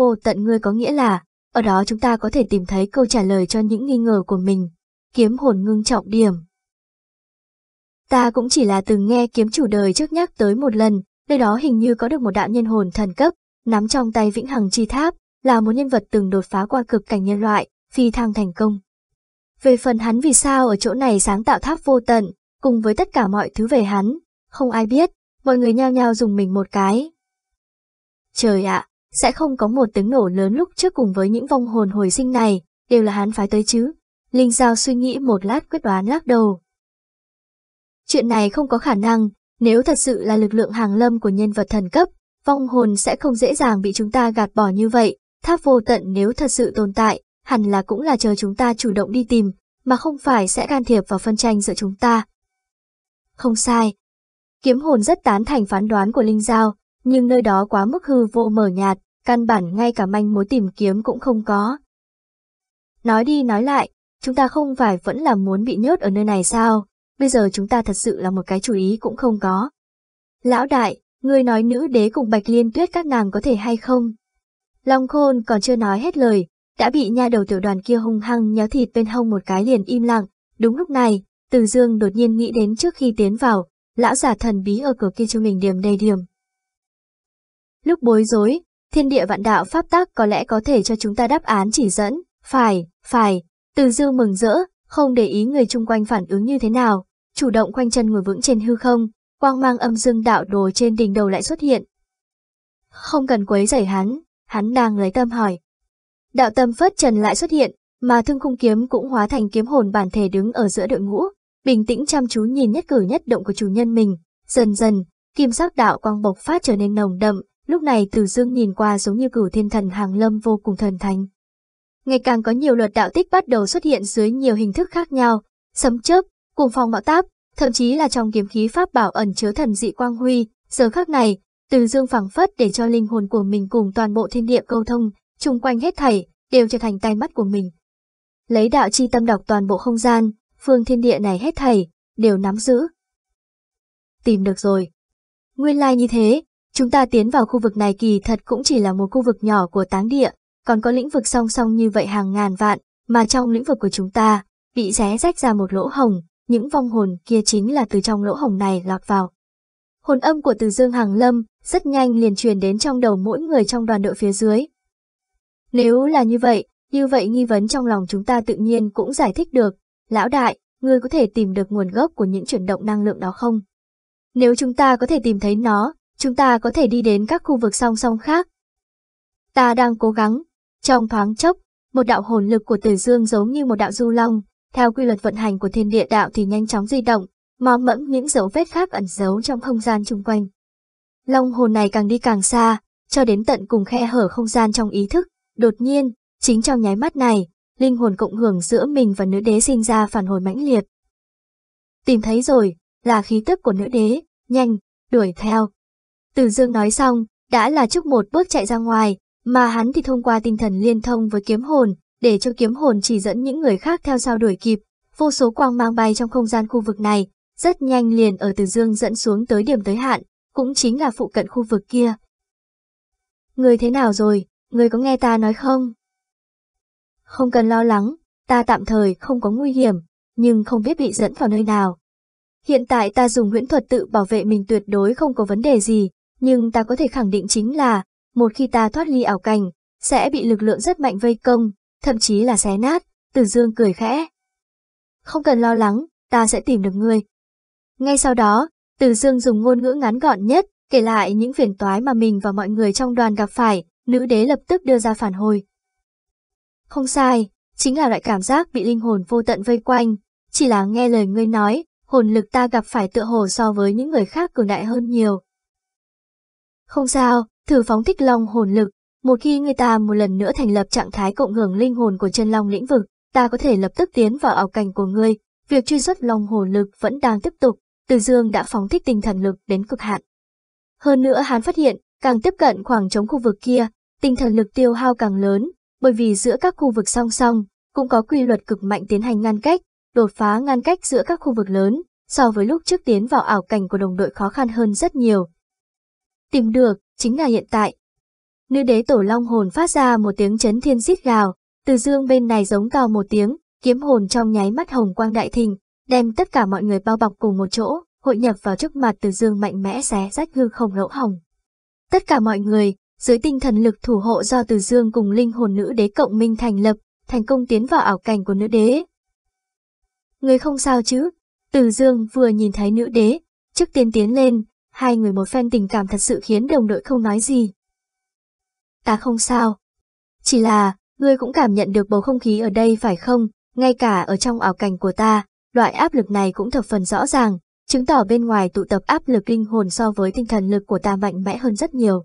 vô tận ngươi có nghĩa là, ở đó chúng ta có thể tìm thấy câu trả lời cho những nghi ngờ của mình. Kiếm hồn ngưng trọng điểm. Ta cũng chỉ là từng nghe kiếm chủ đời trước nhắc tới một lần, nơi đó hình như có được một đạo nhân hồn thần cấp, nắm trong tay vĩnh hằng chi tháp, là một nhân vật từng đột phá qua cực cảnh nhân loại, phi thăng thành công. Về phần hắn vì sao ở chỗ này sáng tạo tháp vô tận, cùng với tất cả mọi thứ về hắn, không ai biết, mọi người nhao nhao dùng mình một cái. Trời ạ, sẽ không có một tiếng nổ lớn lúc trước cùng với những vong hồn hồi sinh này, đều là hắn phái tới chứ. Linh Giao suy nghĩ một lát quyết đoán lắc đầu. Chuyện này không có khả năng, nếu thật sự là lực lượng hàng lâm của nhân vật thần cấp, vong hồn sẽ không dễ dàng bị chúng ta gạt bỏ như vậy, tháp vô tận nếu thật sự tồn tại, hẳn là cũng là chờ chúng ta chủ động đi tìm, mà không phải sẽ can thiệp vào phân tranh giữa chúng ta. Không sai. Kiếm hồn rất tán thành phán đoán của Linh Giao, nhưng nơi đó quá mức hư vô mờ nhạt, căn bản ngay cả manh mối tìm kiếm cũng không có. Nói đi nói lại, chúng ta không phải vẫn là muốn bị nhốt ở nơi này sao, bây giờ chúng ta thật sự là một cái chủ ý cũng không có. Lão đại, ngươi nói nữ đế cùng bạch liên tuyết các nàng có thể hay không? Long khôn còn chưa nói hết lời, đã bị nha đầu tiểu đoàn kia hung hăng nhéo thịt bên hông một cái liền im lặng. Đúng lúc này, Từ Dương đột nhiên nghĩ đến trước khi tiến vào, lão giả thần bí ở cửa kia cho mình điểm đầy điểm. Lúc bối rối, thiên địa vạn đạo pháp tắc có lẽ có thể cho chúng ta đáp án chỉ dẫn, phải, phải, Từ Dương mừng rỡ, không để ý người chung quanh phản ứng như thế nào, chủ động quanh chân ngồi vững trên hư không, quang mang âm dương đạo đồ trên đỉnh đầu lại xuất hiện. Không cần quấy rầy hắn, hắn đang lấy tâm hỏi. Đạo tâm phất trần lại xuất hiện, mà thương khung kiếm cũng hóa thành kiếm hồn bản thể đứng ở giữa đội ngũ, bình tĩnh chăm chú nhìn nhất cử nhất động của chủ nhân mình. Dần dần, kim sắc đạo quang bộc phát trở nên nồng đậm, lúc này từ dương nhìn qua giống như cửu thiên thần hàng lâm vô cùng thần thánh. Ngày càng có nhiều luật đạo tích bắt đầu xuất hiện dưới nhiều hình thức khác nhau, sấm chớp, cùng phong bão táp, thậm chí là trong kiếm khí pháp bảo ẩn chứa thần dị quang huy, giờ khắc này, từ dương phảng phất để cho linh hồn của mình cùng toàn bộ thiên địa câu thông, chung quanh hết thảy, đều trở thành tay mắt của mình. Lấy đạo chi tâm đọc toàn bộ không gian, phương thiên địa này hết thảy, đều nắm giữ. Tìm được rồi. Nguyên lai like như thế, chúng ta tiến vào khu vực này kỳ thật cũng chỉ là một khu vực nhỏ của táng địa, còn có lĩnh vực song song như vậy hàng ngàn vạn, mà trong lĩnh vực của chúng ta, bị xé rách ra một lỗ hồng, những vong hồn kia chính là từ trong lỗ hồng này lọt vào. Hồn âm của Từ Dương Hàng Lâm rất nhanh liền truyền đến trong đầu mỗi người trong đoàn đội phía dưới. Nếu là như vậy, như vậy nghi vấn trong lòng chúng ta tự nhiên cũng giải thích được. Lão đại, ngươi có thể tìm được nguồn gốc của những chuyển động năng lượng đó không? Nếu chúng ta có thể tìm thấy nó, chúng ta có thể đi đến các khu vực song song khác. Ta đang cố gắng. Trong thoáng chốc, một đạo hồn lực của Tử Dương giống như một đạo du long, theo quy luật vận hành của thiên địa đạo thì nhanh chóng di động, mò mẫm những dấu vết khác ẩn giấu trong không gian chung quanh. Long hồn này càng đi càng xa, cho đến tận cùng khe hở không gian trong ý thức, đột nhiên, chính trong nháy mắt này, linh hồn cộng hưởng giữa mình và nữ đế sinh ra phản hồi mãnh liệt. Tìm thấy rồi, là khí tức của nữ đế, nhanh, đuổi theo. Từ dương nói xong, đã là chúc một bước chạy ra ngoài, mà hắn thì thông qua tinh thần liên thông với kiếm hồn, để cho kiếm hồn chỉ dẫn những người khác theo sau đuổi kịp, vô số quang mang bay trong không gian khu vực này, rất nhanh liền ở Từ Dương dẫn xuống tới điểm tới hạn, cũng chính là phụ cận khu vực kia. Người thế nào rồi, người có nghe ta nói không? Không cần lo lắng, ta tạm thời không có nguy hiểm, nhưng không biết bị dẫn vào nơi nào. Hiện tại ta dùng huyễn thuật tự bảo vệ mình tuyệt đối không có vấn đề gì, nhưng ta có thể khẳng định chính là, một khi ta thoát ly ảo cảnh, sẽ bị lực lượng rất mạnh vây công, thậm chí là xé nát, Từ Dương cười khẽ. Không cần lo lắng, ta sẽ tìm được ngươi. Ngay sau đó, Từ Dương dùng ngôn ngữ ngắn gọn nhất, kể lại những phiền toái mà mình và mọi người trong đoàn gặp phải, nữ đế lập tức đưa ra phản hồi. Không sai, chính là loại cảm giác bị linh hồn vô tận vây quanh, chỉ là nghe lời ngươi nói, hồn lực ta gặp phải tựa hồ so với những người khác cường đại hơn nhiều. Không sao, thử phóng thích long hồn lực, một khi người ta một lần nữa thành lập trạng thái cộng hưởng linh hồn của chân long lĩnh vực, ta có thể lập tức tiến vào ảo cảnh của ngươi, việc truy xuất long hồn lực vẫn đang tiếp tục, Từ Dương đã phóng thích tinh thần lực đến cực hạn. Hơn nữa hắn phát hiện, càng tiếp cận khoảng trống khu vực kia, tinh thần lực tiêu hao càng lớn, bởi vì giữa các khu vực song song, cũng có quy luật cực mạnh tiến hành ngăn cách, đột phá ngăn cách giữa các khu vực lớn, so với lúc trước tiến vào ảo cảnh của đồng đội khó khăn hơn rất nhiều. Tìm được, chính là hiện tại. Nữ đế tổ long hồn phát ra một tiếng chấn thiên rít gào, từ dương bên này giống to một tiếng, kiếm hồn trong nháy mắt hồng quang đại thình đem tất cả mọi người bao bọc cùng một chỗ, hội nhập vào trước mặt từ dương mạnh mẽ xé rách hư không lỗ hồng. Tất cả mọi người, dưới tinh thần lực thủ hộ do từ dương cùng linh hồn nữ đế cộng minh thành lập, thành công tiến vào ảo cảnh của nữ đế. Người không sao chứ? Từ dương vừa nhìn thấy nữ đế, trước tiên tiến lên, hai người một phen tình cảm thật sự khiến đồng đội không nói gì. Ta không sao. Chỉ là, ngươi cũng cảm nhận được bầu không khí ở đây phải không? Ngay cả ở trong ảo cảnh của ta, loại áp lực này cũng thập phần rõ ràng, chứng tỏ bên ngoài tụ tập áp lực linh hồn so với tinh thần lực của ta mạnh mẽ hơn rất nhiều.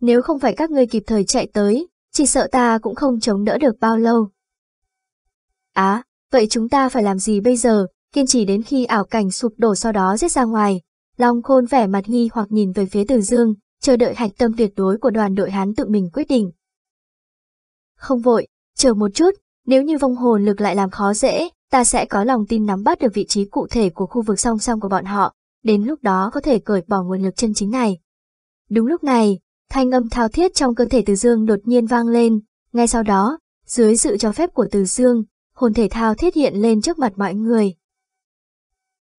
Nếu không phải các ngươi kịp thời chạy tới, chỉ sợ ta cũng không chống đỡ được bao lâu. Á, vậy chúng ta phải làm gì bây giờ, kiên trì đến khi ảo cảnh sụp đổ sau đó giết ra ngoài. Long khôn vẻ mặt nghi hoặc nhìn về phía Từ Dương, chờ đợi hạch tâm tuyệt đối của đoàn đội Hán tự mình quyết định. Không vội, chờ một chút, nếu như vong hồn lực lại làm khó dễ, ta sẽ có lòng tin nắm bắt được vị trí cụ thể của khu vực song song của bọn họ, đến lúc đó có thể cởi bỏ nguồn lực chân chính này. Đúng lúc này, thanh âm thao thiết trong cơ thể Từ Dương đột nhiên vang lên, ngay sau đó, dưới sự cho phép của Từ Dương, hồn thể thao thiết hiện lên trước mặt mọi người.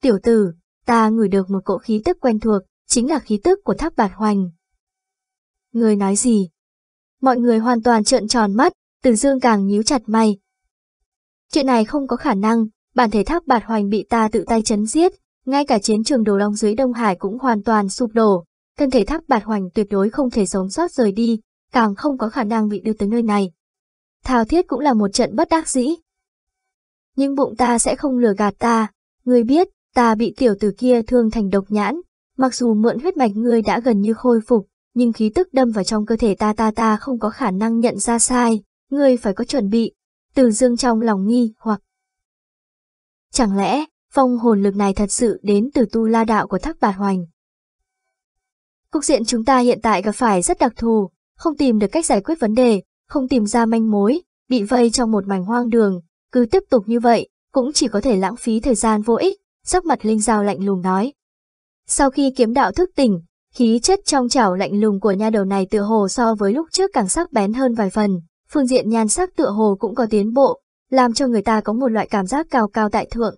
Tiểu tử, ta ngửi được một cỗ khí tức quen thuộc, chính là khí tức của tháp bạt hoành. Người nói gì? Mọi người hoàn toàn trợn tròn mắt, Từ Dương càng nhíu chặt mày. Chuyện này không có khả năng, bản thể tháp bạt hoành bị ta tự tay chấn giết, ngay cả chiến trường đồ long dưới Đông Hải cũng hoàn toàn sụp đổ, thân thể tháp bạt hoành tuyệt đối không thể sống sót rời đi, càng không có khả năng bị đưa tới nơi này. Thao thiết cũng là một trận bất đắc dĩ. Nhưng bụng ta sẽ không lừa gạt ta, ngươi biết, ta bị tiểu tử kia thương thành độc nhãn, mặc dù mượn huyết mạch ngươi đã gần như khôi phục, nhưng khí tức đâm vào trong cơ thể ta ta ta không có khả năng nhận ra sai, ngươi phải có chuẩn bị. Từ dương trong lòng nghi hoặc. Chẳng lẽ, phong hồn lực này thật sự đến từ tu la đạo của thác bạt hoành? Cục diện chúng ta hiện tại gặp phải rất đặc thù, không tìm được cách giải quyết vấn đề, không tìm ra manh mối, bị vây trong một mảnh hoang đường, cứ tiếp tục như vậy, cũng chỉ có thể lãng phí thời gian vô ích, sắc mặt Linh Giao lạnh lùng nói. Sau khi kiếm đạo thức tỉnh, khí chất trong chảo lạnh lùng của nha đầu này tựa hồ so với lúc trước càng sắc bén hơn vài phần, phương diện nhan sắc tựa hồ cũng có tiến bộ, làm cho người ta có một loại cảm giác cao cao tại thượng.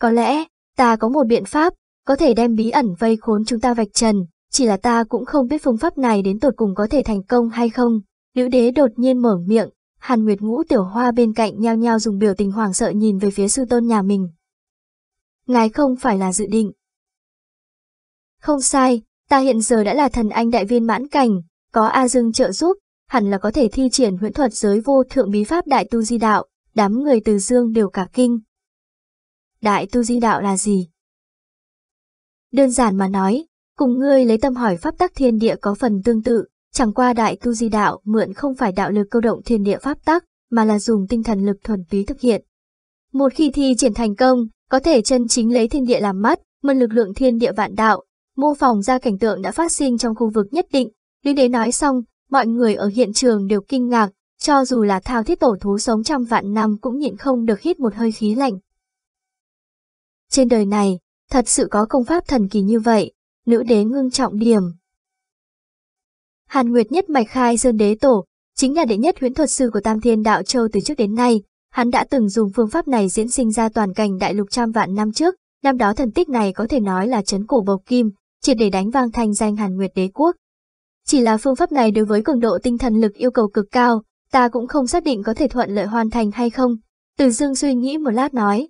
Có lẽ, ta có một biện pháp, có thể đem bí ẩn vây khốn chúng ta vạch trần, chỉ là ta cũng không biết phương pháp này đến tột cùng có thể thành công hay không. Nữ đế đột nhiên mở miệng, Hàn Nguyệt Ngũ tiểu hoa bên cạnh nhao nhao dùng biểu tình hoảng sợ nhìn về phía sư tôn nhà mình. Ngài không phải là dự định. Không sai, ta hiện giờ đã là thần anh đại viên mãn cảnh, có A Dương trợ giúp, hẳn là có thể thi triển huyễn thuật giới vô thượng bí pháp đại tu di đạo, đám người từ dương đều cả kinh. Đại tu di đạo là gì? Đơn giản mà nói, cùng ngươi lấy tâm hỏi pháp tắc thiên địa có phần tương tự, chẳng qua đại tu di đạo mượn không phải đạo lực câu động thiên địa pháp tắc, mà là dùng tinh thần lực thuần túy thực hiện. Một khi thi triển thành công, có thể chân chính lấy thiên địa làm mắt, mượn lực lượng thiên địa vạn đạo, mô phỏng ra cảnh tượng đã phát sinh trong khu vực nhất định. Lý đế nói xong, mọi người ở hiện trường đều kinh ngạc, cho dù là thao thiết tổ thú sống trăm vạn năm cũng nhịn không được hít một hơi khí lạnh. Trên đời này, thật sự có công pháp thần kỳ như vậy, nữ đế ngưng trọng điểm. Hàn Nguyệt nhất mạch khai sơn đế tổ, chính là đệ nhất huyễn thuật sư của Tam Thiên Đạo Châu từ trước đến nay, hắn đã từng dùng phương pháp này diễn sinh ra toàn cảnh đại lục trăm vạn năm trước, năm đó thần tích này có thể nói là chấn cổ bộc kim, triệt để đánh vang thanh danh Hàn Nguyệt đế quốc. Chỉ là phương pháp này đối với cường độ tinh thần lực yêu cầu cực cao, ta cũng không xác định có thể thuận lợi hoàn thành hay không. Từ dương suy nghĩ một lát nói.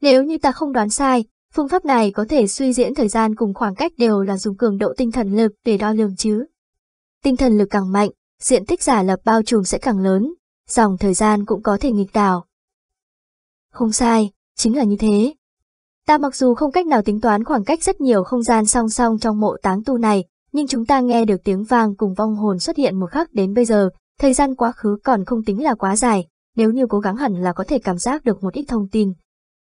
Nếu như ta không đoán sai, phương pháp này có thể suy diễn thời gian cùng khoảng cách đều là dùng cường độ tinh thần lực để đo lường chứ. Tinh thần lực càng mạnh, diện tích giả lập bao trùm sẽ càng lớn, dòng thời gian cũng có thể nghịch đảo. Không sai, chính là như thế. Ta mặc dù không cách nào tính toán khoảng cách rất nhiều không gian song song trong mộ táng tu này, nhưng chúng ta nghe được tiếng vang cùng vong hồn xuất hiện một khắc đến bây giờ, thời gian quá khứ còn không tính là quá dài, nếu như cố gắng hẳn là có thể cảm giác được một ít thông tin.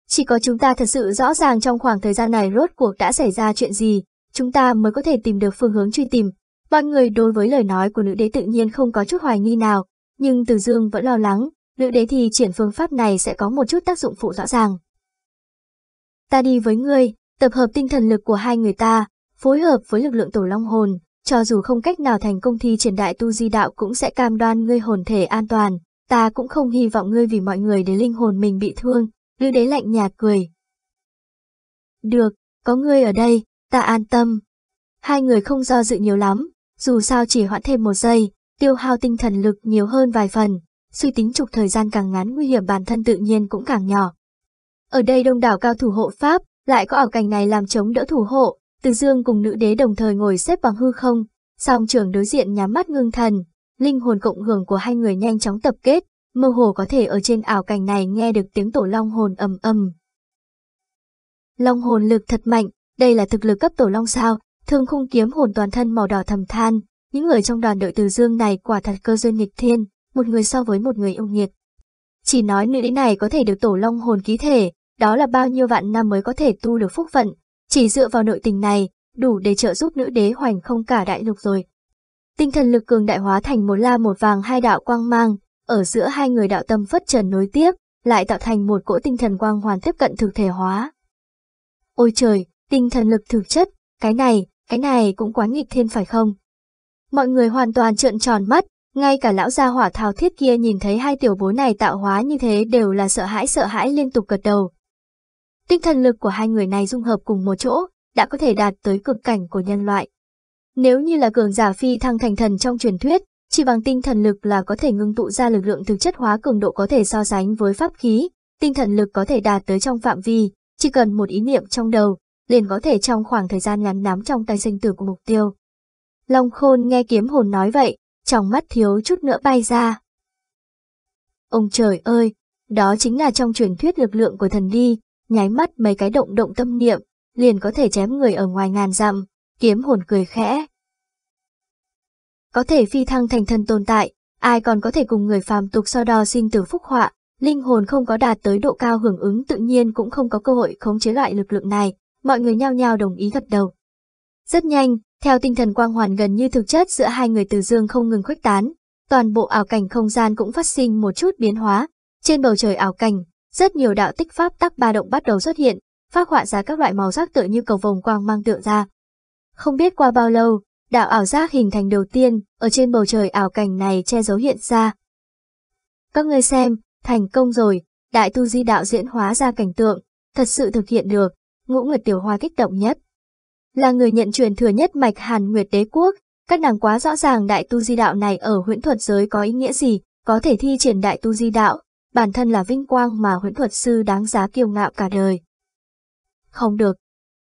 Chỉ có chúng ta thật sự rõ ràng trong khoảng thời gian này rốt cuộc đã xảy ra chuyện gì, chúng ta mới có thể tìm được phương hướng truy tìm. Mọi người đối với lời nói của nữ đế tự nhiên không có chút hoài nghi nào, nhưng Từ Dương vẫn lo lắng, nữ đế thì triển phương pháp này sẽ có một chút tác dụng phụ rõ ràng. Ta đi với ngươi, tập hợp tinh thần lực của hai người ta, phối hợp với lực lượng tổ long hồn, cho dù không cách nào thành công thi triển đại tu di đạo cũng sẽ cam đoan ngươi hồn thể an toàn, ta cũng không hy vọng ngươi vì mọi người để linh hồn mình bị thương, nữ đế lạnh nhạt cười. Được, có ngươi ở đây, ta an tâm. Hai người không do dự nhiều lắm, dù sao chỉ hoãn thêm một giây, tiêu hao tinh thần lực nhiều hơn vài phần, suy tính trục thời gian càng ngắn nguy hiểm bản thân tự nhiên cũng càng nhỏ. Ở đây đông đảo cao thủ hộ Pháp, lại có ảo cảnh này làm chống đỡ thủ hộ, từ dương cùng nữ đế đồng thời ngồi xếp bằng hư không, song trường đối diện nhắm mắt ngưng thần, linh hồn cộng hưởng của hai người nhanh chóng tập kết, mơ hồ có thể ở trên ảo cảnh này nghe được tiếng tổ long hồn ầm ầm. Long hồn lực thật mạnh, đây là thực lực cấp tổ long sao, thương khung kiếm hồn toàn thân màu đỏ thầm than, những người trong đoàn đội từ dương này quả thật cơ duyên nghịch thiên, một người so với một người yêu nghiệt. Chỉ nói nữ đế này có thể được tổ long hồn ký thể, đó là bao nhiêu vạn năm mới có thể tu được phúc phận, chỉ dựa vào nội tình này, đủ để trợ giúp nữ đế hoành không cả đại lục rồi. Tinh thần lực cường đại hóa thành một la một vàng hai đạo quang mang, ở giữa hai người đạo tâm phất trần nối tiếp, lại tạo thành một cỗ tinh thần quang hoàn tiếp cận thực thể hóa. Ôi trời, tinh thần lực thực chất, cái này, cái này cũng quá nghịch thiên phải không? Mọi người hoàn toàn trợn tròn mắt, ngay cả lão gia hỏa thao thiết kia nhìn thấy hai tiểu bối này tạo hóa như thế đều là sợ hãi sợ hãi liên tục gật đầu. Tinh thần lực của hai người này dung hợp cùng một chỗ, đã có thể đạt tới cực cảnh của nhân loại. Nếu như là cường giả phi thăng thành thần trong truyền thuyết, chỉ bằng tinh thần lực là có thể ngưng tụ ra lực lượng thực chất hóa cường độ có thể so sánh với pháp khí, tinh thần lực có thể đạt tới trong phạm vi, chỉ cần một ý niệm trong đầu, liền có thể trong khoảng thời gian ngắn nắm trong tay sinh tử của mục tiêu. Long khôn nghe kiếm hồn nói vậy, trong mắt thiếu chút nữa bay ra. Ông trời ơi, đó chính là trong truyền thuyết lực lượng của thần đi, nháy mắt mấy cái động động tâm niệm, liền có thể chém người ở ngoài ngàn dặm, kiếm hồn cười khẽ. Có thể phi thăng thành thần tồn tại, ai còn có thể cùng người phàm tục so đo sinh tử phúc họa, linh hồn không có đạt tới độ cao hưởng ứng tự nhiên cũng không có cơ hội khống chế loại lực lượng này, mọi người nhao nhao đồng ý gật đầu. Rất nhanh, theo tinh thần quang hoàn gần như thực chất giữa hai người từ dương không ngừng khuếch tán, toàn bộ ảo cảnh không gian cũng phát sinh một chút biến hóa. Trên bầu trời ảo cảnh, rất nhiều đạo tích pháp tắc ba động bắt đầu xuất hiện, phát họa ra các loại màu sắc tựa như cầu vồng quang mang tượng ra. Không biết qua bao lâu, đạo ảo giác hình thành đầu tiên, ở trên bầu trời ảo cảnh này che giấu hiện ra. Các ngươi xem, thành công rồi, đại tu di đạo diễn hóa ra cảnh tượng, thật sự thực hiện được, ngũ nguyệt tiểu hoa kích động nhất. Là người nhận truyền thừa nhất mạch Hàn Nguyệt Đế Quốc, các nàng quá rõ ràng đại tu di đạo này ở huyễn thuật giới có ý nghĩa gì, có thể thi triển đại tu di đạo, bản thân là vinh quang mà huyễn thuật sư đáng giá kiêu ngạo cả đời. Không được.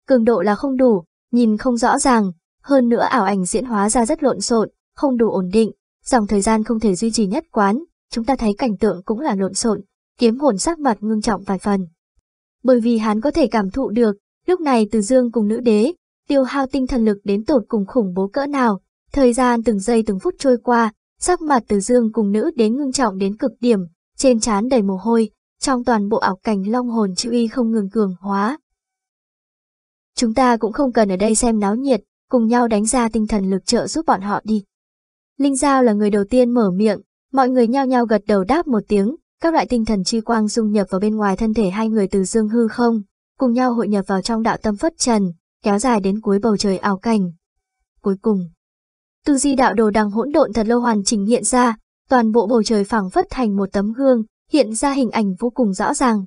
Cường độ là không đủ, nhìn không rõ ràng, hơn nữa ảo ảnh diễn hóa ra rất lộn xộn, không đủ ổn định, dòng thời gian không thể duy trì nhất quán, chúng ta thấy cảnh tượng cũng là lộn xộn, kiếm hồn sắc mặt ngưng trọng vài phần. Bởi vì hắn có thể cảm thụ được, lúc này từ dương cùng nữ đế, tiêu hao tinh thần lực đến tột cùng khủng bố cỡ nào, thời gian từng giây từng phút trôi qua, sắc mặt từ dương cùng nữ đến ngưng trọng đến cực điểm, trên trán đầy mồ hôi, trong toàn bộ ảo cảnh long hồn chữ y không ngừng cường hóa. Chúng ta cũng không cần ở đây xem náo nhiệt, cùng nhau đánh ra tinh thần lực trợ giúp bọn họ đi. Linh Giao là người đầu tiên mở miệng, mọi người nhao nhao gật đầu đáp một tiếng, các loại tinh thần chi quang dung nhập vào bên ngoài thân thể hai người từ dương hư không, cùng nhau hội nhập vào trong đạo tâm phất trần, kéo dài đến cuối bầu trời ảo cảnh. Cuối cùng, tư di đạo đồ đằng hỗn độn thật lâu hoàn chỉnh hiện ra, toàn bộ bầu trời phẳng phất thành một tấm gương, hiện ra hình ảnh vô cùng rõ ràng.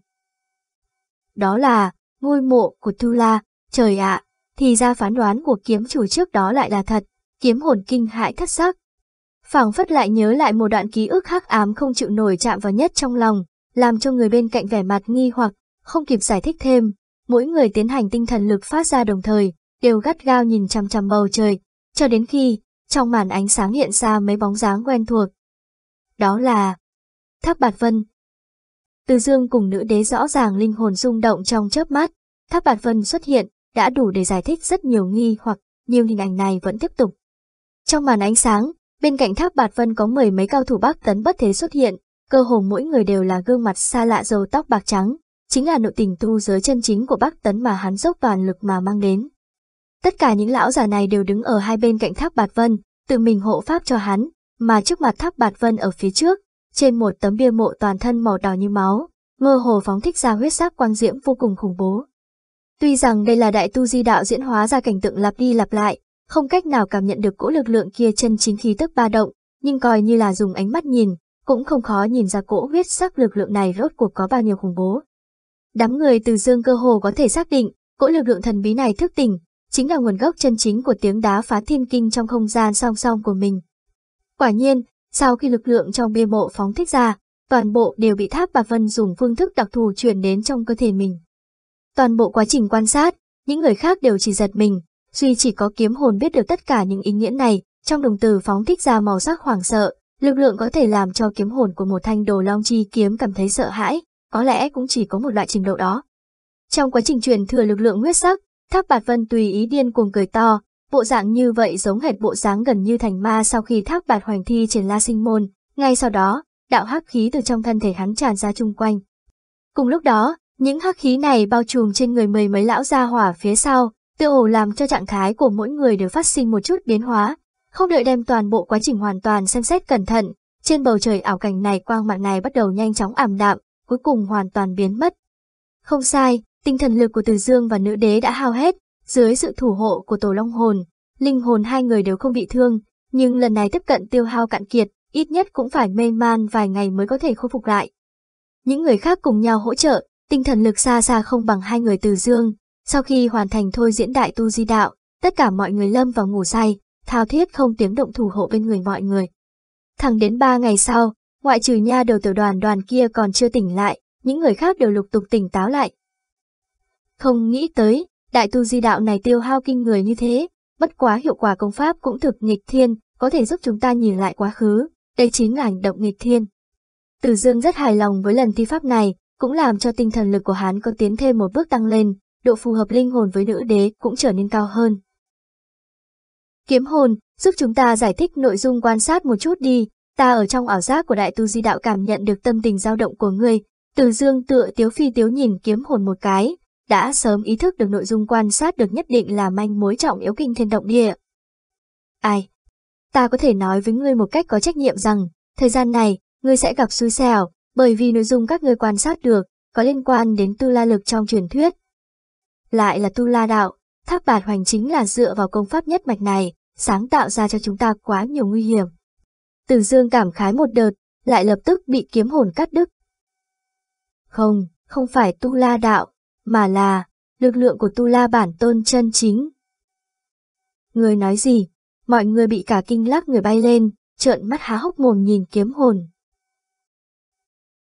Đó là, ngôi mộ của Tu La, trời ạ, thì ra phán đoán của kiếm chủ trước đó lại là thật, kiếm hồn kinh hãi thất sắc. phẳng phất lại nhớ lại một đoạn ký ức hắc ám không chịu nổi chạm vào nhất trong lòng, làm cho người bên cạnh vẻ mặt nghi hoặc, không kịp giải thích thêm, mỗi người tiến hành tinh thần lực phát ra đồng thời, đều gắt gao nhìn chằm chằm bầu trời, cho đến khi, trong màn ánh sáng hiện ra mấy bóng dáng quen thuộc, đó là Tháp Bạt Vân. Từ dương cùng nữ đế rõ ràng linh hồn rung động trong chớp mắt, Tháp Bạt Vân xuất hiện, đã đủ để giải thích rất nhiều nghi hoặc, nhưng hình ảnh này vẫn tiếp tục. Trong màn ánh sáng, bên cạnh Tháp Bạt Vân có mười mấy cao thủ Bắc tấn bất thế xuất hiện, cơ hồ mỗi người đều là gương mặt xa lạ dầu tóc bạc trắng, chính là nội tình tu giới chân chính của Bắc tấn mà hắn dốc toàn lực mà mang đến. Tất cả những lão già này đều đứng ở hai bên cạnh Tháp Bạt Vân, tự mình hộ pháp cho hắn, mà trước mặt tháp bạt vân ở phía trước, trên một tấm bia mộ toàn thân màu đỏ như máu, mơ hồ phóng thích ra huyết sắc quang diễm vô cùng khủng bố. Tuy rằng đây là đại tu di đạo diễn hóa ra cảnh tượng lặp đi lặp lại, không cách nào cảm nhận được cỗ lực lượng kia chân chính khí tức ba động, nhưng coi như là dùng ánh mắt nhìn, cũng không khó nhìn ra cỗ huyết sắc lực lượng này rốt cuộc có bao nhiêu khủng bố. Đám người từ dương cơ hồ có thể xác định, cỗ lực lượng thần bí này thức tỉnh, chính là nguồn gốc chân chính của tiếng đá phá thiên kinh trong không gian song song của mình. Quả nhiên, sau khi lực lượng trong bia mộ phóng thích ra, toàn bộ đều bị tháp bà vân dùng phương thức đặc thù chuyển đến trong cơ thể mình. Toàn bộ quá trình quan sát, những người khác đều chỉ giật mình, duy chỉ có kiếm hồn biết được tất cả những ý nghĩa này, trong đồng từ phóng thích ra màu sắc hoảng sợ, lực lượng có thể làm cho kiếm hồn của một thanh đồ long chi kiếm cảm thấy sợ hãi, có lẽ cũng chỉ có một loại trình độ đó. Trong quá trình truyền thừa lực lượng huyết sắc, Tháp Bạt Vân tùy ý điên cuồng cười to, bộ dạng như vậy giống hệt bộ dáng gần như thành ma sau khi Tháp Bạt Hoành thi triển La Sinh Môn, ngay sau đó, đạo hắc khí từ trong thân thể hắn tràn ra chung quanh. Cùng lúc đó, những hắc khí này bao trùm trên người mười mấy lão gia hỏa phía sau, tự ổ làm cho trạng thái của mỗi người đều phát sinh một chút biến hóa. Không đợi đem toàn bộ quá trình hoàn toàn xem xét cẩn thận, trên bầu trời ảo cảnh này quang mạng này bắt đầu nhanh chóng ảm đạm, cuối cùng hoàn toàn biến mất. Không sai, tinh thần lực của Từ Dương và nữ đế đã hao hết, dưới sự thủ hộ của Tổ Long Hồn, linh hồn hai người đều không bị thương, nhưng lần này tiếp cận tiêu hao cạn kiệt, ít nhất cũng phải mê man vài ngày mới có thể khôi phục lại. Những người khác cùng nhau hỗ trợ, tinh thần lực xa xa không bằng hai người Từ Dương. Sau khi hoàn thành thôi diễn đại tu di đạo, tất cả mọi người lâm vào ngủ say, thao thiết không tiếng động thủ hộ bên người mọi người. Thẳng đến ba ngày sau, ngoại trừ nha đầu tiểu đoàn đoàn kia còn chưa tỉnh lại, những người khác đều lục tục tỉnh táo lại. Không nghĩ tới, đại tu di đạo này tiêu hao kinh người như thế, bất quá hiệu quả công pháp cũng thực nghịch thiên, có thể giúp chúng ta nhìn lại quá khứ, đây chính là hành động nghịch thiên. từ Dương rất hài lòng với lần thi pháp này, cũng làm cho tinh thần lực của hắn có tiến thêm một bước tăng lên, độ phù hợp linh hồn với nữ đế cũng trở nên cao hơn. Kiếm hồn, giúp chúng ta giải thích nội dung quan sát một chút đi, ta ở trong ảo giác của đại tu di đạo cảm nhận được tâm tình dao động của ngươi. Từ dương tựa tiếu phi tiếu nhìn kiếm hồn một cái, đã sớm ý thức được nội dung quan sát được nhất định là manh mối trọng yếu kinh thiên động địa. Ai? Ta có thể nói với ngươi một cách có trách nhiệm rằng, thời gian này, ngươi sẽ gặp xui xẻo, bởi vì nội dung các ngươi quan sát được, có liên quan đến tu la lực trong truyền thuyết. Lại là tu la đạo, tháp bạt hoành chính là dựa vào công pháp nhất mạch này, sáng tạo ra cho chúng ta quá nhiều nguy hiểm. Từ dương cảm khái một đợt, lại lập tức bị kiếm hồn cắt đứt. Không, không phải tu la đạo, mà là lực lượng của tu la bản tôn chân chính. Người nói gì? Mọi người bị cả kinh lắc người bay lên, trợn mắt há hốc mồm nhìn kiếm hồn.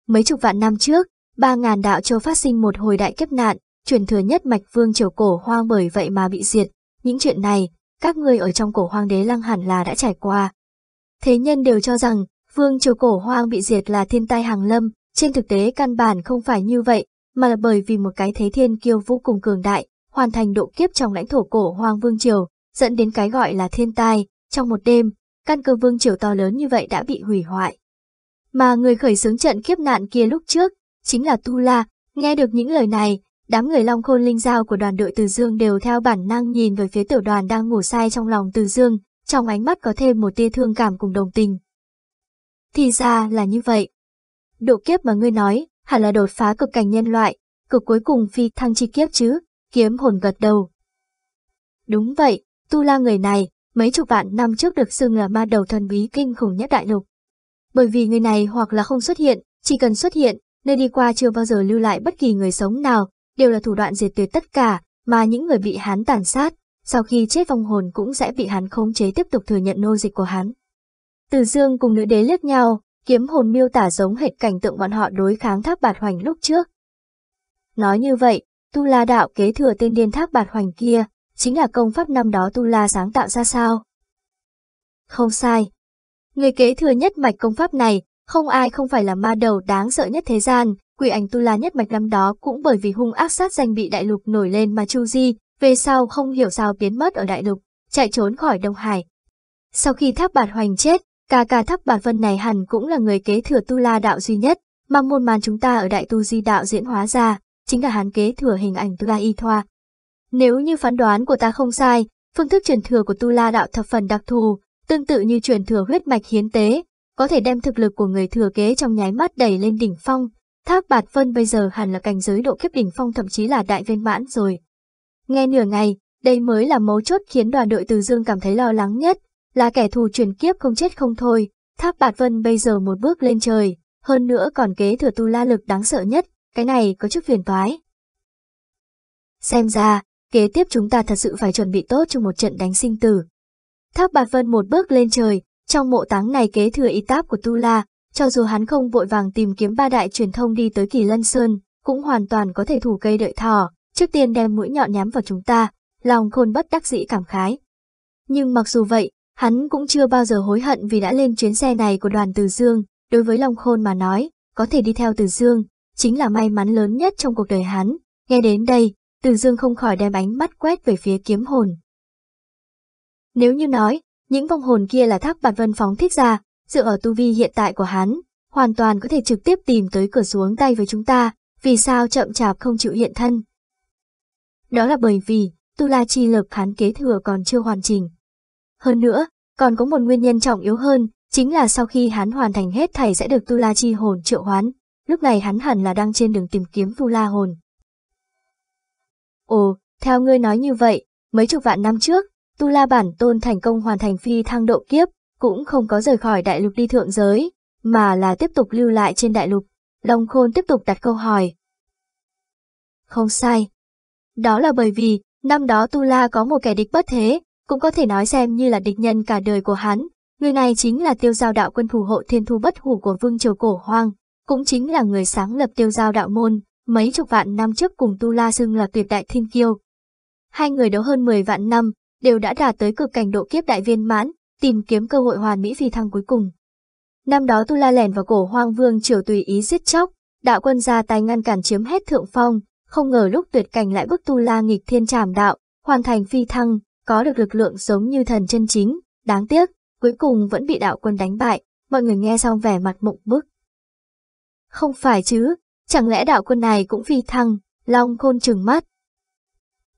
Mấy chục vạn năm trước, ba ngàn đạo châu phát sinh một hồi đại kiếp nạn, truyền thừa nhất mạch vương triều cổ hoang bởi vậy mà bị diệt. Những chuyện này, các người ở trong cổ hoang đế lăng hẳn là đã trải qua. Thế nhân đều cho rằng, vương triều cổ hoang bị diệt là thiên tai hàng lâm, trên thực tế căn bản không phải như vậy, mà là bởi vì một cái thế thiên kiêu vô cùng cường đại, hoàn thành độ kiếp trong lãnh thổ cổ hoang vương triều, dẫn đến cái gọi là thiên tai, trong một đêm, căn cơ vương triều to lớn như vậy đã bị hủy hoại. Mà người khởi xướng trận kiếp nạn kia lúc trước, chính là Tu La, nghe được những lời này, đám người long khôn linh giao của đoàn đội Từ Dương đều theo bản năng nhìn về phía tiểu đoàn đang ngủ say trong lòng Từ Dương, trong ánh mắt có thêm một tia thương cảm cùng đồng tình. Thì ra là như vậy. Độ kiếp mà ngươi nói, hẳn là đột phá cực cảnh nhân loại, cực cuối cùng phi thăng chi kiếp chứ, kiếm hồn gật đầu. Đúng vậy, Tu La người này, mấy chục vạn năm trước được xưng là ma đầu thần bí kinh khủng nhất đại lục. Bởi vì người này hoặc là không xuất hiện, chỉ cần xuất hiện, nơi đi qua chưa bao giờ lưu lại bất kỳ người sống nào, đều là thủ đoạn diệt tuyệt tất cả, mà những người bị hắn tàn sát, sau khi chết vong hồn cũng sẽ bị hắn khống chế tiếp tục thừa nhận nô dịch của hắn. Từ Dương cùng nữ đế liếc nhau, kiếm hồn miêu tả giống hệt cảnh tượng bọn họ đối kháng tháp bạt hoành lúc trước. Nói như vậy, Tu La đạo kế thừa tên điên tháp bạt hoành kia, chính là công pháp năm đó Tu La sáng tạo ra sao? Không sai. Người kế thừa nhất mạch công pháp này, không ai không phải là ma đầu đáng sợ nhất thế gian, quỷ ảnh Tu La nhất mạch năm đó cũng bởi vì hung ác sát danh bị đại lục nổi lên mà chu di, về sau không hiểu sao biến mất ở đại lục, chạy trốn khỏi Đông Hải. Sau khi tháp bạt hoành chết, ca ca tháp bạt vân này hẳn cũng là người kế thừa tu la đạo duy nhất, mà môn màn chúng ta ở đại tu di đạo diễn hóa ra, chính là hán kế thừa hình ảnh tu la y thoa. Nếu như phán đoán của ta không sai, phương thức truyền thừa của tu la đạo thập phần đặc thù, tương tự như truyền thừa huyết mạch hiến tế, có thể đem thực lực của người thừa kế trong nháy mắt đẩy lên đỉnh phong. Tháp Bạt Vân bây giờ hẳn là cảnh giới độ kiếp đỉnh phong thậm chí là đại viên mãn rồi. Nghe nửa ngày, đây mới là mấu chốt khiến đoàn đội Từ Dương cảm thấy lo lắng nhất, là kẻ thù truyền kiếp không chết không thôi, Tháp Bạt Vân bây giờ một bước lên trời, hơn nữa còn kế thừa tu la lực đáng sợ nhất, cái này có chút phiền toái. Xem ra, kế tiếp chúng ta thật sự phải chuẩn bị tốt cho một trận đánh sinh tử. Tháp Bạt Vân một bước lên trời, trong mộ táng này kế thừa y táp của Tu La, cho dù hắn không vội vàng tìm kiếm ba đại truyền thông đi tới Kỳ Lân Sơn, cũng hoàn toàn có thể thủ cây đợi thỏ, trước tiên đem mũi nhọn nhắm vào chúng ta, lòng khôn bất đắc dĩ cảm khái. Nhưng mặc dù vậy, hắn cũng chưa bao giờ hối hận vì đã lên chuyến xe này của đoàn Từ Dương, đối với Long Khôn mà nói, có thể đi theo Từ Dương, chính là may mắn lớn nhất trong cuộc đời hắn. Nghe đến đây, Từ Dương không khỏi đem ánh mắt quét về phía kiếm hồn. Nếu như nói, những vong hồn kia là thác bạt vân phóng thích ra, dựa ở tu vi hiện tại của hắn, hoàn toàn có thể trực tiếp tìm tới cửa xuống tay với chúng ta, vì sao chậm chạp không chịu hiện thân. Đó là bởi vì, tu la chi lực hắn kế thừa còn chưa hoàn chỉnh. Hơn nữa, còn có một nguyên nhân trọng yếu hơn, chính là sau khi hắn hoàn thành hết thảy sẽ được tu la chi hồn triệu hoán, lúc này hắn hẳn là đang trên đường tìm kiếm tu la hồn. Ồ, theo ngươi nói như vậy, mấy chục vạn năm trước, tu la bản tôn thành công hoàn thành phi thăng độ kiếp, cũng không có rời khỏi đại lục đi thượng giới, mà là tiếp tục lưu lại trên đại lục. Long Khôn tiếp tục đặt câu hỏi. Không sai. Đó là bởi vì, năm đó Tu La có một kẻ địch bất thế, cũng có thể nói xem như là địch nhân cả đời của hắn. Người này chính là tiêu giao đạo quân thủ hộ thiên thu bất hủ của vương triều cổ hoang, cũng chính là người sáng lập tiêu giao đạo môn, mấy chục vạn năm trước cùng Tu La xưng là tuyệt đại thiên kiêu. Hai người đấu hơn 10 vạn năm, đều đã đạt tới cực cảnh độ kiếp đại viên mãn, tìm kiếm cơ hội hoàn mỹ phi thăng cuối cùng. Năm đó Tu La lẻn vào cổ hoang vương triều tùy ý giết chóc, đạo quân ra tay ngăn cản chiếm hết thượng phong, không ngờ lúc tuyệt cảnh lại bức Tu La nghịch thiên trảm đạo, hoàn thành phi thăng, có được lực lượng giống như thần chân chính, đáng tiếc, cuối cùng vẫn bị đạo quân đánh bại, mọi người nghe xong vẻ mặt mộng bức. Không phải chứ, chẳng lẽ đạo quân này cũng phi thăng, Long Khôn trừng mắt.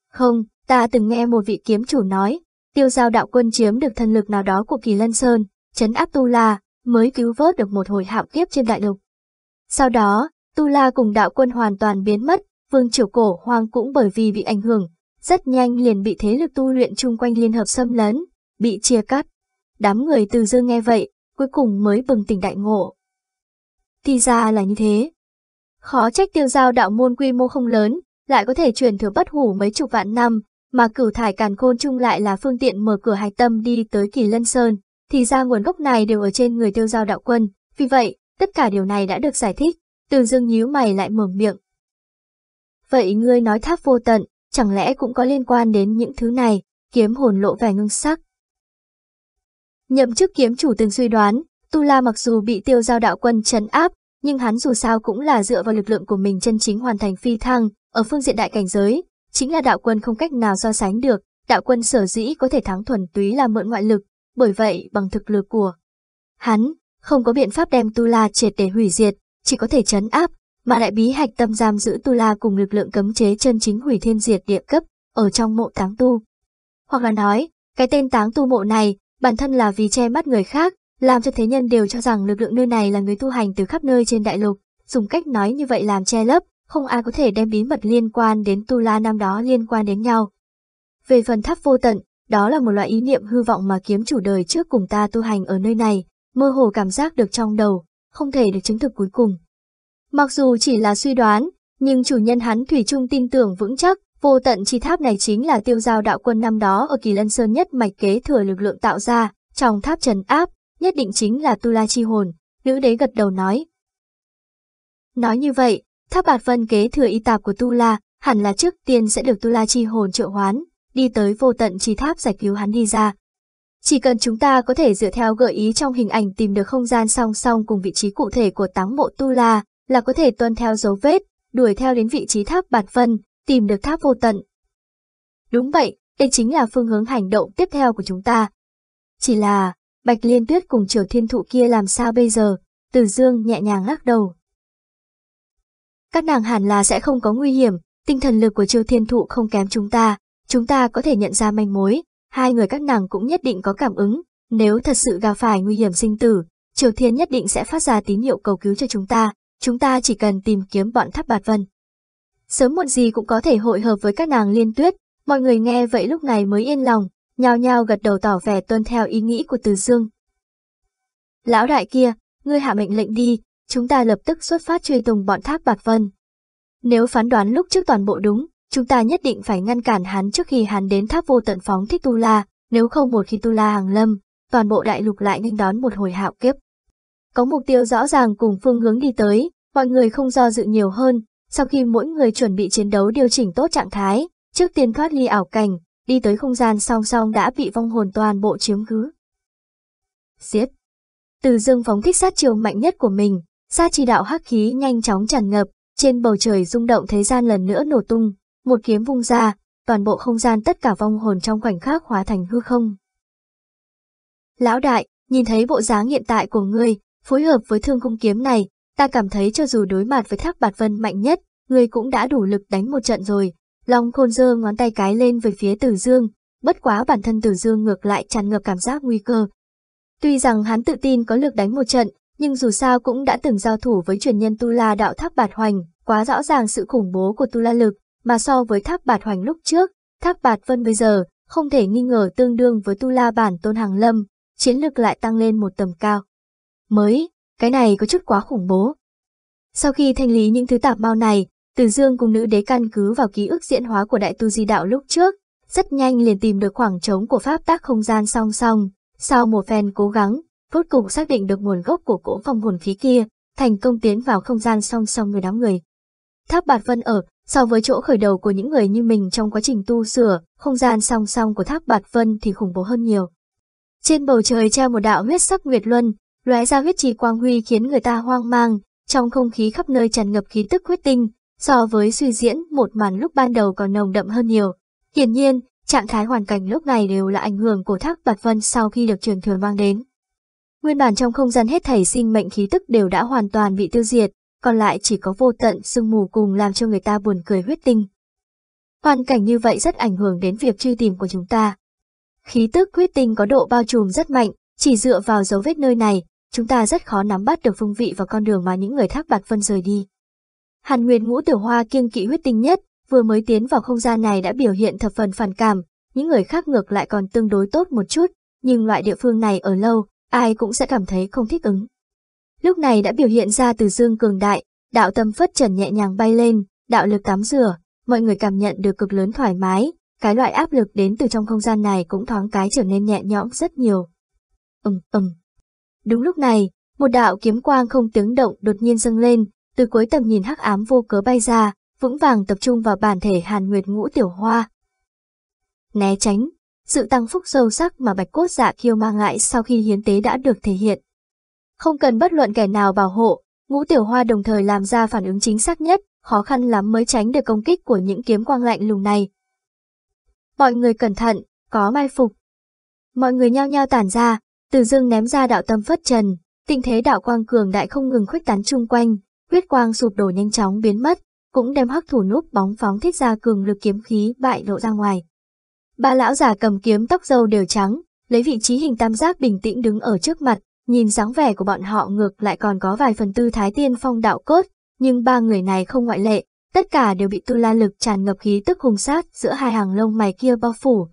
Không, ta từng nghe một vị kiếm chủ nói, tiêu giao đạo quân chiếm được thần lực nào đó của Kỳ Lân Sơn, chấn áp Tu La, mới cứu vớt được một hồi hạo kiếp trên đại lục. Sau đó, Tu La cùng đạo quân hoàn toàn biến mất, vương triều cổ hoang cũng bởi vì bị ảnh hưởng, rất nhanh liền bị thế lực tu luyện chung quanh liên hợp xâm lấn, bị chia cắt. Đám người từ dương nghe vậy, cuối cùng mới bừng tỉnh đại ngộ. Thì ra là như thế. Khó trách tiêu giao đạo môn quy mô không lớn, lại có thể truyền thừa bất hủ mấy chục vạn năm, mà cửu thải càn khôn chung lại là phương tiện mở cửa hạch tâm đi tới kỳ lân sơn, thì ra nguồn gốc này đều ở trên người tiêu giao đạo quân, vì vậy, tất cả điều này đã được giải thích, từ dương nhíu mày lại mở miệng. Vậy ngươi nói tháp vô tận, chẳng lẽ cũng có liên quan đến những thứ này, kiếm hồn lộ vẻ ngưng sắc. Nhậm chức kiếm chủ từng suy đoán, Tu La mặc dù bị tiêu giao đạo quân trấn áp, nhưng hắn dù sao cũng là dựa vào lực lượng của mình chân chính hoàn thành phi thăng, ở phương diện đại cảnh giới, chính là đạo quân không cách nào so sánh được, đạo quân sở dĩ có thể thắng thuần túy là mượn ngoại lực, bởi vậy bằng thực lực của hắn, không có biện pháp đem Tu La triệt để hủy diệt, chỉ có thể chấn áp, mà đại bí hạch tâm giam giữ Tu La cùng lực lượng cấm chế chân chính hủy thiên diệt địa cấp, ở trong mộ táng tu. Hoặc là nói, cái tên táng tu mộ này, bản thân là vì che mắt người khác, làm cho thế nhân đều cho rằng lực lượng nơi này là người tu hành từ khắp nơi trên đại lục, dùng cách nói như vậy làm che lấp, không ai có thể đem bí mật liên quan đến Tu La năm đó liên quan đến nhau. Về phần tháp vô tận, đó là một loại ý niệm hư vọng mà kiếm chủ đời trước cùng ta tu hành ở nơi này, mơ hồ cảm giác được trong đầu, không thể được chứng thực cuối cùng. Mặc dù chỉ là suy đoán, nhưng chủ nhân hắn Thủy chung tin tưởng vững chắc, vô tận chi tháp này chính là tiêu giao đạo quân năm đó ở Kỳ Lân Sơn nhất mạch kế thừa lực lượng tạo ra, trong tháp trần áp, nhất định chính là Tu La Chi Hồn, nữ đế gật đầu nói. Nói như vậy, tháp bạt vân kế thừa y tạp của Tu La, hẳn là trước tiên sẽ được Tu La Chi Hồn triệu hoán, đi tới vô tận chi tháp giải cứu hắn đi ra. Chỉ cần chúng ta có thể dựa theo gợi ý trong hình ảnh tìm được không gian song song cùng vị trí cụ thể của táng mộ Tu La, là có thể tuân theo dấu vết, đuổi theo đến vị trí tháp bạt vân, tìm được tháp vô tận. Đúng vậy, đây chính là phương hướng hành động tiếp theo của chúng ta. Chỉ là, Bạch Liên Tuyết cùng Triều Thiên Thụ kia làm sao bây giờ? Từ Dương nhẹ nhàng lắc đầu. Các nàng hẳn là sẽ không có nguy hiểm, tinh thần lực của Triều Thiên Thụ không kém chúng ta, chúng ta có thể nhận ra manh mối, hai người các nàng cũng nhất định có cảm ứng, nếu thật sự gặp phải nguy hiểm sinh tử, Triều Thiên nhất định sẽ phát ra tín hiệu cầu cứu cho chúng ta, chúng ta chỉ cần tìm kiếm bọn tháp bạt vân. Sớm muộn gì cũng có thể hội hợp với các nàng liên tuyết, Mọi người nghe vậy lúc này mới yên lòng, nhao nhao gật đầu tỏ vẻ tuân theo ý nghĩ của Từ Dương. Lão đại kia, ngươi hạ mệnh lệnh đi, chúng ta lập tức xuất phát truy tùng bọn tháp Bạt Vân. Nếu phán đoán lúc trước toàn bộ đúng, chúng ta nhất định phải ngăn cản hắn trước khi hắn đến tháp vô tận phóng thích Tu La, nếu không một khi Tu La hàng lâm, toàn bộ đại lục lại nghênh đón một hồi hạo kiếp. Có mục tiêu rõ ràng cùng phương hướng đi tới, mọi người không do dự nhiều hơn, sau khi mỗi người chuẩn bị chiến đấu điều chỉnh tốt trạng thái, trước tiên thoát ly ảo cảnh, đi tới không gian song song đã bị vong hồn toàn bộ chiếm cứ. Giết! Từ dương phóng thích sát chiều mạnh nhất của mình, sát chi đạo hắc khí nhanh chóng tràn ngập, trên bầu trời rung động thế gian lần nữa nổ tung, một kiếm vung ra, toàn bộ không gian tất cả vong hồn trong khoảnh khắc hóa thành hư không. Lão đại, nhìn thấy bộ dáng hiện tại của ngươi, phối hợp với thương cung kiếm này, ta cảm thấy cho dù đối mặt với thác bạt vân mạnh nhất, ngươi cũng đã đủ lực đánh một trận rồi. Long khôn dơ ngón tay cái lên về phía tử dương, bất quá bản thân tử dương ngược lại tràn ngập cảm giác nguy cơ. Tuy rằng hắn tự tin có lực đánh một trận, nhưng dù sao cũng đã từng giao thủ với truyền nhân Tu La đạo tháp bạt hoành, quá rõ ràng sự khủng bố của Tu La lực, mà so với tháp bạt hoành lúc trước, tháp bạt vân bây giờ, không thể nghi ngờ tương đương với Tu La bản tôn hàng lâm, chiến lực lại tăng lên một tầm cao. Mới, cái này có chút quá khủng bố. Sau khi thanh lý những thứ tạp mau này, Từ Dương cùng nữ đế căn cứ vào ký ức diễn hóa của đại tu di đạo lúc trước, rất nhanh liền tìm được khoảng trống của pháp tác không gian song song. Sau một phen cố gắng, rốt cục xác định được nguồn gốc của cỗ phong hồn khí kia, thành công tiến vào không gian song song người đám người. Tháp Bạt Vân ở, so với chỗ khởi đầu của những người như mình trong quá trình tu sửa, không gian song song của Tháp Bạt Vân thì khủng bố hơn nhiều. Trên bầu trời treo một đạo huyết sắc nguyệt luân, lóe ra huyết trì quang huy khiến người ta hoang mang, trong không khí khắp nơi tràn ngập khí tức huyết tinh, so với suy diễn một màn lúc ban đầu còn nồng đậm hơn nhiều. Hiển nhiên, trạng thái hoàn cảnh lúc này đều là ảnh hưởng của thác bạt vân sau khi được trường thừa mang đến. Nguyên bản trong không gian hết thảy sinh mệnh khí tức đều đã hoàn toàn bị tiêu diệt, còn lại chỉ có vô tận sương mù cùng làm cho người ta buồn cười huyết tinh. Hoàn cảnh như vậy rất ảnh hưởng đến việc truy tìm của chúng ta. Khí tức huyết tinh có độ bao trùm rất mạnh, chỉ dựa vào dấu vết nơi này, chúng ta rất khó nắm bắt được phương vị và con đường mà những người thác bạt vân rời đi. Hàn Nguyên Ngũ Tiểu Hoa kiêng kỵ huyết tinh nhất, vừa mới tiến vào không gian này đã biểu hiện thập phần phản cảm, những người khác ngược lại còn tương đối tốt một chút, nhưng loại địa phương này ở lâu, ai cũng sẽ cảm thấy không thích ứng. Lúc này đã biểu hiện ra từ dương cường đại, đạo tâm phất trần nhẹ nhàng bay lên, đạo lực tắm rửa, mọi người cảm nhận được cực lớn thoải mái, cái loại áp lực đến từ trong không gian này cũng thoáng cái trở nên nhẹ nhõm rất nhiều. Ừm, ừm. Đúng lúc này, một đạo kiếm quang không tiếng động đột nhiên dâng lên, từ cuối tầm nhìn hắc ám vô cớ bay ra, vững vàng tập trung vào bản thể Hàn Nguyệt Ngũ Tiểu Hoa. Né tránh, sự tăng phúc sâu sắc mà bạch cốt dạ kiêu mang lại sau khi hiến tế đã được thể hiện. Không cần bất luận kẻ nào bảo hộ, Ngũ Tiểu Hoa đồng thời làm ra phản ứng chính xác nhất, khó khăn lắm mới tránh được công kích của những kiếm quang lạnh lùng này. Mọi người cẩn thận, có mai phục. Mọi người nhao nhao tản ra, từ dưng ném ra đạo tâm phất trần, tình thế đạo quang cường đại không ngừng khuếch tán chung quanh, huyết quang sụp đổ nhanh chóng biến mất, cũng đem hắc thủ núp bóng phóng thích ra cường lực kiếm khí bại lộ ra ngoài. Ba lão già cầm kiếm tóc dâu đều trắng, lấy vị trí hình tam giác bình tĩnh đứng ở trước mặt, nhìn dáng vẻ của bọn họ ngược lại còn có vài phần tư thái tiên phong đạo cốt, nhưng ba người này không ngoại lệ, tất cả đều bị tu la lực tràn ngập khí tức hung sát giữa hai hàng lông mày kia bao phủ.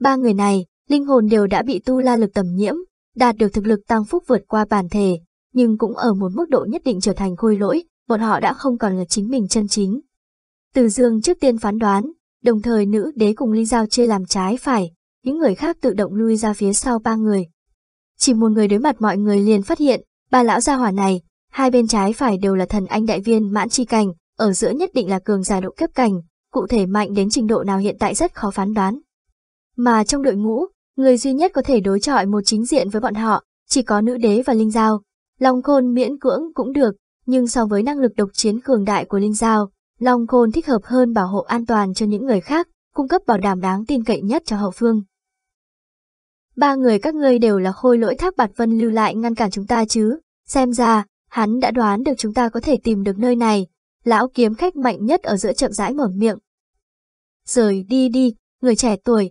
Ba người này, linh hồn đều đã bị tu la lực tầm nhiễm, đạt được thực lực tăng phúc vượt qua bản thể, nhưng cũng ở một mức độ nhất định trở thành khôi lỗi, bọn họ đã không còn là chính mình chân chính. Từ dương trước tiên phán đoán, đồng thời nữ đế cùng Linh Giao chê làm trái phải, những người khác tự động lui ra phía sau ba người. Chỉ một người đối mặt mọi người liền phát hiện, ba lão gia hỏa này, hai bên trái phải đều là thần anh đại viên mãn chi cảnh, ở giữa nhất định là cường giả độ cấp cảnh, cụ thể mạnh đến trình độ nào hiện tại rất khó phán đoán. Mà trong đội ngũ, người duy nhất có thể đối chọi một chính diện với bọn họ, chỉ có nữ đế và Linh Giao. Long Khôn miễn cưỡng cũng được, nhưng so với năng lực độc chiến cường đại của Linh Giao, Long Khôn thích hợp hơn bảo hộ an toàn cho những người khác, cung cấp bảo đảm đáng tin cậy nhất cho hậu phương. Ba người các ngươi đều là khôi lỗi thác bạt vân lưu lại ngăn cản chúng ta chứ, xem ra, hắn đã đoán được chúng ta có thể tìm được nơi này, lão kiếm khách mạnh nhất ở giữa chậm rãi mở miệng. Rời đi đi, người trẻ tuổi.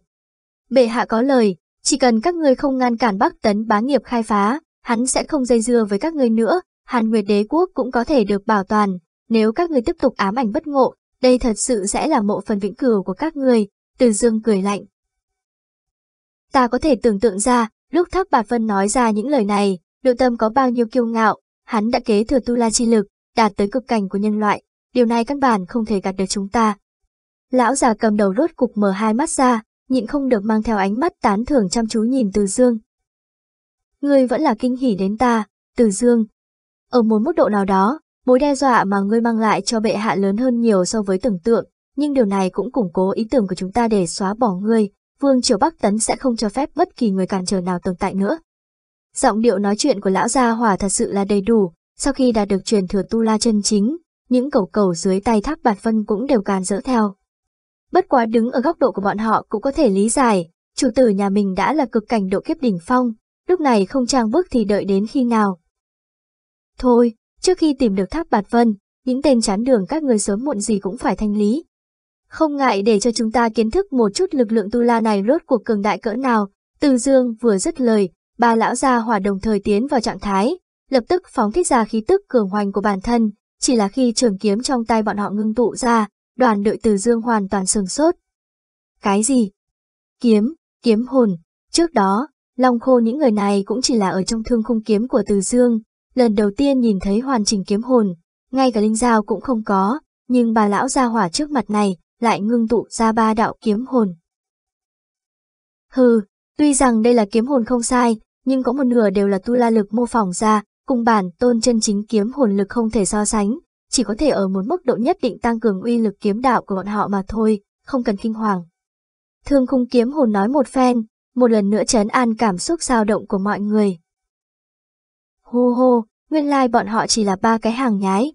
Bệ hạ có lời, chỉ cần các ngươi không ngăn cản Bắc Tấn bá nghiệp khai phá, hắn sẽ không dây dưa với các ngươi nữa, Hàn Nguyệt Đế Quốc cũng có thể được bảo toàn, nếu các ngươi tiếp tục ám ảnh bất ngộ, đây thật sự sẽ là mộ phần vĩnh cửu của các người, từ dương cười lạnh. Ta có thể tưởng tượng ra, lúc Thác Bạt Vân nói ra những lời này, nội tâm có bao nhiêu kiêu ngạo, hắn đã kế thừa tu la chi lực, đạt tới cực cảnh của nhân loại, điều này căn bản không thể gạt được chúng ta. Lão già cầm đầu rốt cục mở hai mắt ra, nhịn không được mang theo ánh mắt tán thưởng chăm chú nhìn Từ Dương. Ngươi vẫn là kinh hỉ đến ta, Từ Dương. Ở một mức độ nào đó, mối đe dọa mà ngươi mang lại cho bệ hạ lớn hơn nhiều so với tưởng tượng, nhưng điều này cũng củng cố ý tưởng của chúng ta để xóa bỏ ngươi, Vương Triều Bắc Tấn sẽ không cho phép bất kỳ người cản trở nào tồn tại nữa. Giọng điệu nói chuyện của lão gia hỏa thật sự là đầy đủ, sau khi đã được truyền thừa tu la chân chính, những cầu cầu dưới tay thác bạt vân cũng đều càn dỡ theo. Bất quá đứng ở góc độ của bọn họ cũng có thể lý giải, chủ tử nhà mình đã là cực cảnh độ kiếp đỉnh phong, lúc này không trang bước thì đợi đến khi nào. Thôi, trước khi tìm được tháp bạt vân, những tên chán đường các người sớm muộn gì cũng phải thanh lý. Không ngại để cho chúng ta kiến thức một chút lực lượng tu la này rốt cuộc cường đại cỡ nào, từ dương vừa dứt lời, ba lão gia hỏa đồng thời tiến vào trạng thái, lập tức phóng thích ra khí tức cường hoành của bản thân, chỉ là khi trường kiếm trong tay bọn họ ngưng tụ ra, đoàn đội từ dương hoàn toàn sừng sốt. Cái gì? Kiếm, kiếm hồn. Trước đó, Long Khô những người này cũng chỉ là ở trong thương khung kiếm của từ dương, lần đầu tiên nhìn thấy hoàn chỉnh kiếm hồn, ngay cả linh dao cũng không có, nhưng bà lão gia hỏa trước mặt này lại ngưng tụ ra ba đạo kiếm hồn. Hừ, tuy rằng đây là kiếm hồn không sai, nhưng có một nửa đều là tu la lực mô phỏng ra, cùng bản tôn chân chính kiếm hồn lực không thể so sánh, chỉ có thể ở một mức độ nhất định tăng cường uy lực kiếm đạo của bọn họ mà thôi, không cần kinh hoàng. Thương khung kiếm hồn nói một phen, một lần nữa chấn an cảm xúc dao động của mọi người. Hô hô, nguyên lai like bọn họ chỉ là ba cái hàng nhái.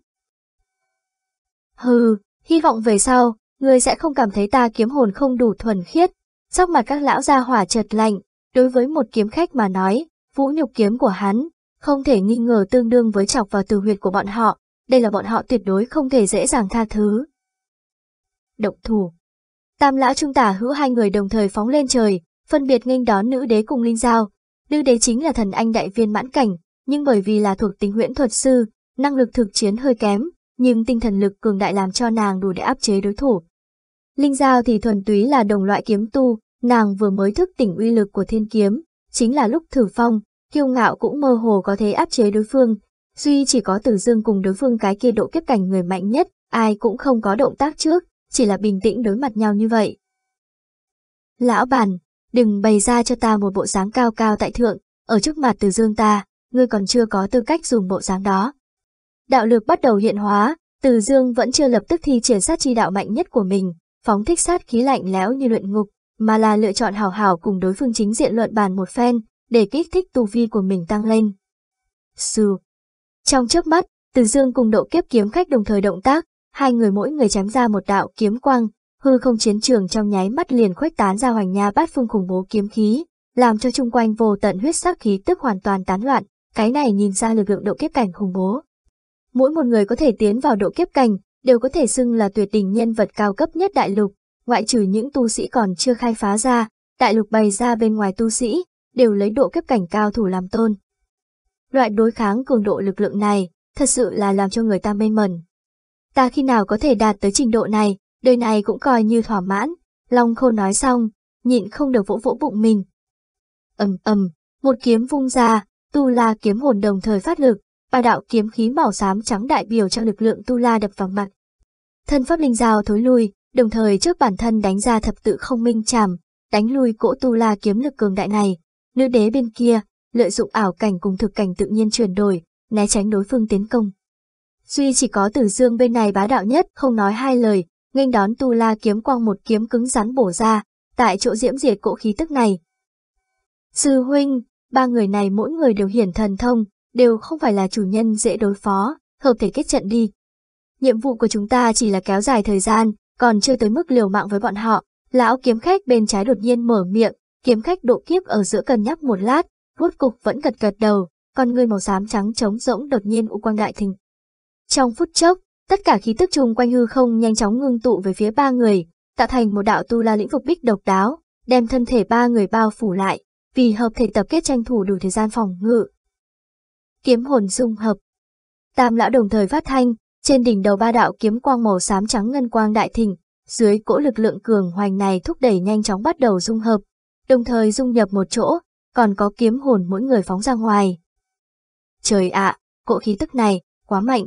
Hừ, hy vọng về sau, người sẽ không cảm thấy ta kiếm hồn không đủ thuần khiết. Sắc mặt các lão gia hỏa chợt lạnh, đối với một kiếm khách mà nói, vũ nhục kiếm của hắn, không thể nghi ngờ tương đương với chọc vào từ huyệt của bọn họ, đây là bọn họ tuyệt đối không thể dễ dàng tha thứ. Động thủ Tam lão trung tả hữu hai người đồng thời phóng lên trời, phân biệt nghênh đón nữ đế cùng linh giao. Nữ đế chính là thần anh đại viên mãn cảnh, nhưng bởi vì là thuộc tính huyễn thuật sư, năng lực thực chiến hơi kém, nhưng tinh thần lực cường đại làm cho nàng đủ để áp chế đối thủ. Linh giao thì thuần túy là đồng loại kiếm tu, nàng vừa mới thức tỉnh uy lực của thiên kiếm, chính là lúc thử phong, kiêu ngạo cũng mơ hồ có thể áp chế đối phương, duy chỉ có Tử Dương cùng đối phương cái kia độ kiếp cảnh người mạnh nhất, ai cũng không có động tác trước, chỉ là bình tĩnh đối mặt nhau như vậy. Lão bản, đừng bày ra cho ta một bộ dáng cao cao tại thượng, ở trước mặt Tử Dương ta, ngươi còn chưa có tư cách dùng bộ dáng đó. Đạo lực bắt đầu hiện hóa, Từ Dương vẫn chưa lập tức thi triển sát chi đạo mạnh nhất của mình, phóng thích sát khí lạnh lẽo như luyện ngục, mà là lựa chọn hào hảo cùng đối phương chính diện luận bàn một phen, để kích thích tu vi của mình tăng lên. Sư trong chớp mắt, Từ Dương cùng độ kiếp kiếm khách đồng thời động tác, hai người mỗi người chém ra một đạo kiếm quang, hư không chiến trường trong nháy mắt liền khuếch tán ra hoành nha bát phương khủng bố kiếm khí, làm cho chung quanh vô tận huyết sắc khí tức hoàn toàn tán loạn, cái này nhìn ra lực lượng độ kiếp cảnh khủng bố. Mỗi một người có thể tiến vào độ kiếp cảnh, đều có thể xưng là tuyệt đỉnh nhân vật cao cấp nhất đại lục, ngoại trừ những tu sĩ còn chưa khai phá ra, đại lục bày ra bên ngoài tu sĩ, đều lấy độ kiếp cảnh cao thủ làm tôn. Loại đối kháng cường độ lực lượng này, thật sự là làm cho người ta mê mẩn. Ta khi nào có thể đạt tới trình độ này, đời này cũng coi như thỏa mãn, Long khô nói xong, nhịn không được vỗ vỗ bụng mình. ầm ầm, một kiếm vung ra, tu la kiếm hồn đồng thời phát lực, ba đạo kiếm khí màu xám trắng đại biểu cho lực lượng tu la đập vào mặt. Thân pháp linh dao thối lui, đồng thời trước bản thân đánh ra thập tự không minh chàm, đánh lui cỗ tu la kiếm lực cường đại này. Nữ đế bên kia, lợi dụng ảo cảnh cùng thực cảnh tự nhiên chuyển đổi, né tránh đối phương tiến công. Duy chỉ có tử dương bên này bá đạo nhất, không nói hai lời, nghênh đón tu la kiếm quang một kiếm cứng rắn bổ ra, tại chỗ diễm diệt cỗ khí tức này. Sư huynh, ba người này mỗi người đều hiển thần thông, đều không phải là chủ nhân dễ đối phó, hợp thể kết trận đi. Nhiệm vụ của chúng ta chỉ là kéo dài thời gian, còn chưa tới mức liều mạng với bọn họ. Lão kiếm khách bên trái đột nhiên mở miệng, kiếm khách độ kiếp ở giữa cân nhắc một lát, rốt cục vẫn gật gật đầu, con ngươi màu xám trắng trống rỗng đột nhiên u quang đại thình. Trong phút chốc, tất cả khí tức chung quanh hư không nhanh chóng ngưng tụ về phía ba người, tạo thành một đạo tu la lĩnh vực bích độc đáo, đem thân thể ba người bao phủ lại, vì hợp thể tập kết tranh thủ đủ thời gian phòng ngự. Kiếm hồn dung hợp Tam lão đồng thời phát thanh, Trên đỉnh đầu ba đạo kiếm quang màu xám trắng ngân quang đại thịnh, dưới cỗ lực lượng cường hoành này thúc đẩy nhanh chóng bắt đầu dung hợp, đồng thời dung nhập một chỗ, còn có kiếm hồn mỗi người phóng ra ngoài. Trời ạ, cỗ khí tức này, quá mạnh,